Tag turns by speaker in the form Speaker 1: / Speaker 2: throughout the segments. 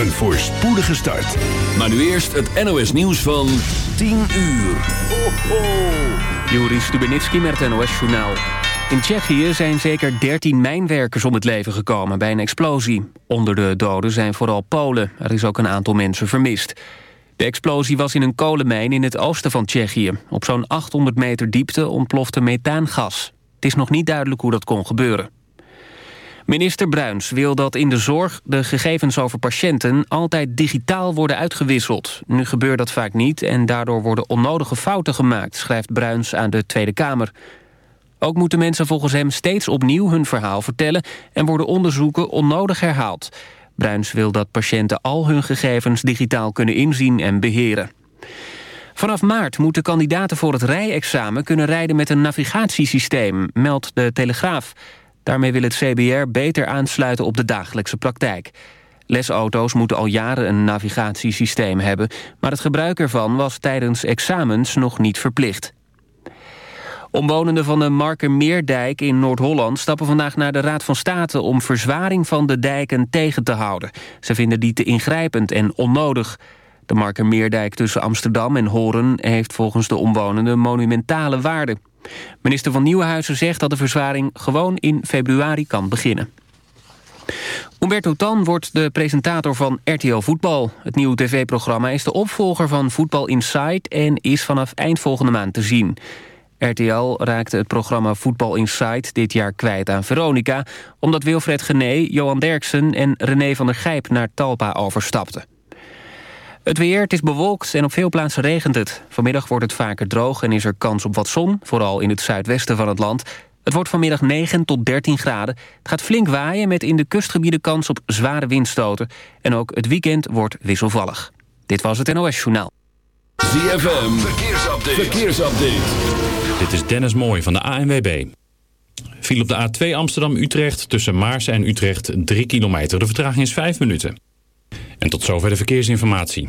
Speaker 1: Een voorspoedige start.
Speaker 2: Maar nu eerst het NOS nieuws van 10 uur. Ho, ho.
Speaker 3: Joris Stubenitski met het NOS-journaal. In Tsjechië zijn zeker 13 mijnwerkers om het leven gekomen bij een explosie. Onder de doden zijn vooral Polen. Er is ook een aantal mensen vermist. De explosie was in een kolenmijn in het oosten van Tsjechië. Op zo'n 800 meter diepte ontplofte methaangas. Het is nog niet duidelijk hoe dat kon gebeuren. Minister Bruins wil dat in de zorg de gegevens over patiënten altijd digitaal worden uitgewisseld. Nu gebeurt dat vaak niet en daardoor worden onnodige fouten gemaakt, schrijft Bruins aan de Tweede Kamer. Ook moeten mensen volgens hem steeds opnieuw hun verhaal vertellen en worden onderzoeken onnodig herhaald. Bruins wil dat patiënten al hun gegevens digitaal kunnen inzien en beheren. Vanaf maart moeten kandidaten voor het rijexamen kunnen rijden met een navigatiesysteem, meldt de Telegraaf. Daarmee wil het CBR beter aansluiten op de dagelijkse praktijk. Lesauto's moeten al jaren een navigatiesysteem hebben... maar het gebruik ervan was tijdens examens nog niet verplicht. Omwonenden van de Markermeerdijk in Noord-Holland... stappen vandaag naar de Raad van State om verzwaring van de dijken tegen te houden. Ze vinden die te ingrijpend en onnodig. De Markermeerdijk tussen Amsterdam en Horen... heeft volgens de omwonenden monumentale waarde. Minister van Nieuwenhuizen zegt dat de verzwaring gewoon in februari kan beginnen. Umberto Tan wordt de presentator van RTL Voetbal. Het nieuwe tv-programma is de opvolger van Voetbal Insight... en is vanaf eind volgende maand te zien. RTL raakte het programma Voetbal Insight dit jaar kwijt aan Veronica... omdat Wilfred Gené, Johan Derksen en René van der Gijp naar Talpa overstapten. Het weer, het is bewolkt en op veel plaatsen regent het. Vanmiddag wordt het vaker droog en is er kans op wat zon... vooral in het zuidwesten van het land. Het wordt vanmiddag 9 tot 13 graden. Het gaat flink waaien met in de kustgebieden kans op zware windstoten. En ook het weekend wordt wisselvallig. Dit was het NOS Journaal.
Speaker 2: ZFM, verkeersupdate. verkeersupdate.
Speaker 4: Dit is Dennis Mooij van de ANWB. Viel op de A2 Amsterdam-Utrecht tussen Maarsen en Utrecht 3 kilometer. De vertraging is 5 minuten. En tot zover de verkeersinformatie.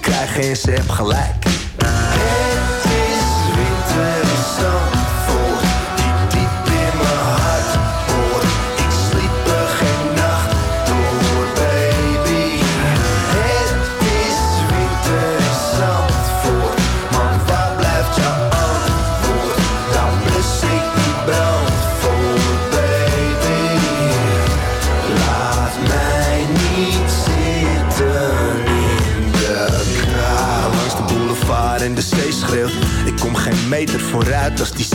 Speaker 5: krijgen en ze heeft gelijk.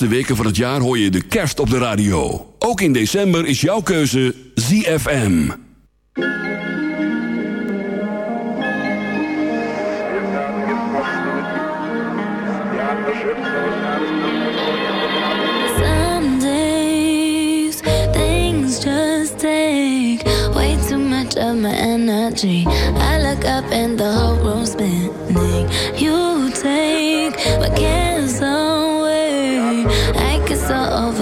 Speaker 2: laatste weken van het jaar hoor je de kerst op de radio. Ook in december is jouw keuze ZFM.
Speaker 6: Some days things just take way too much of my energy.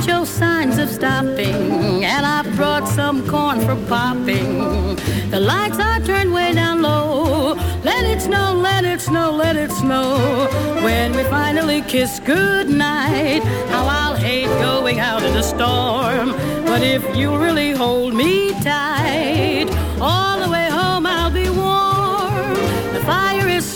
Speaker 7: and show signs of stopping. And I brought some corn for popping. The lights are turned way down low. Let it snow, let it snow, let it snow. When we finally kiss goodnight, how I'll hate going out in the storm. But if you really hold me tight.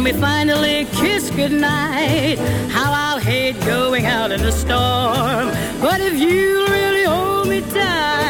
Speaker 7: And we finally kiss goodnight. How I'll hate going out in the storm. But if you really hold me tight.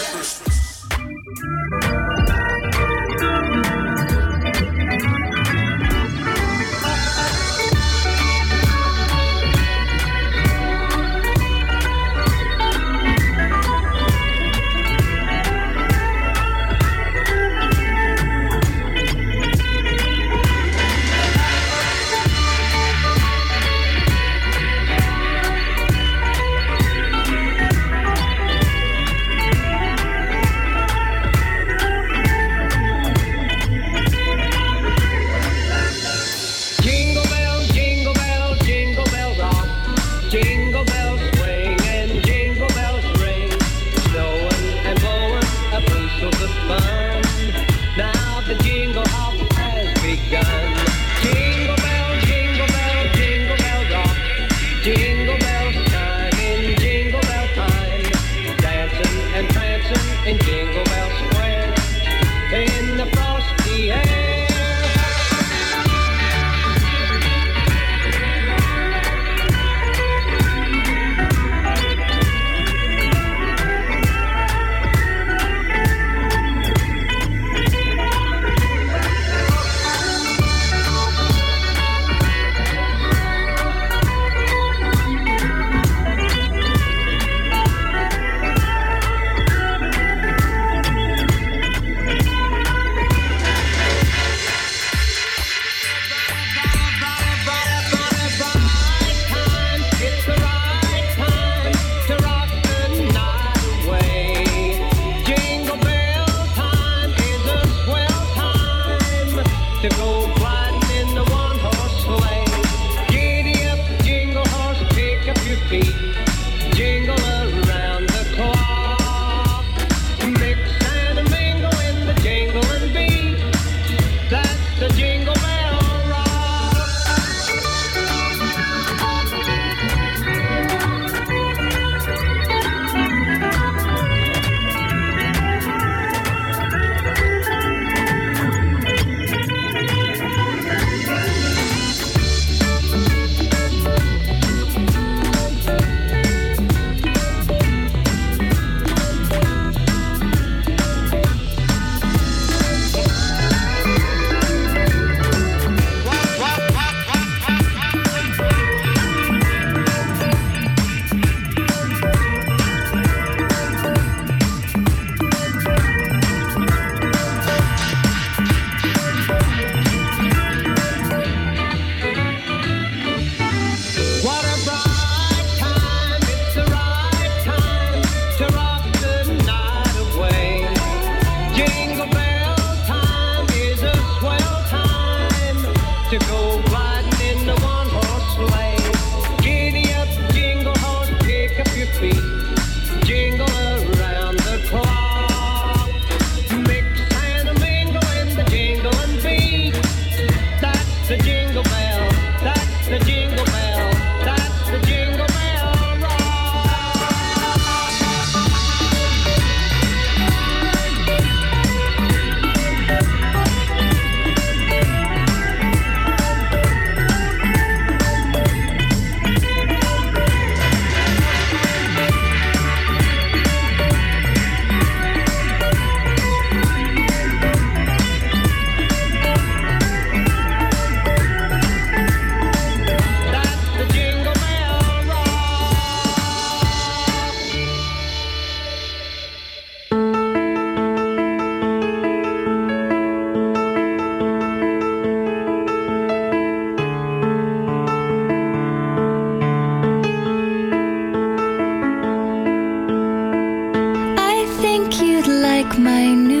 Speaker 6: my new